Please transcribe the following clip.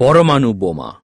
পরমাণু বোমা।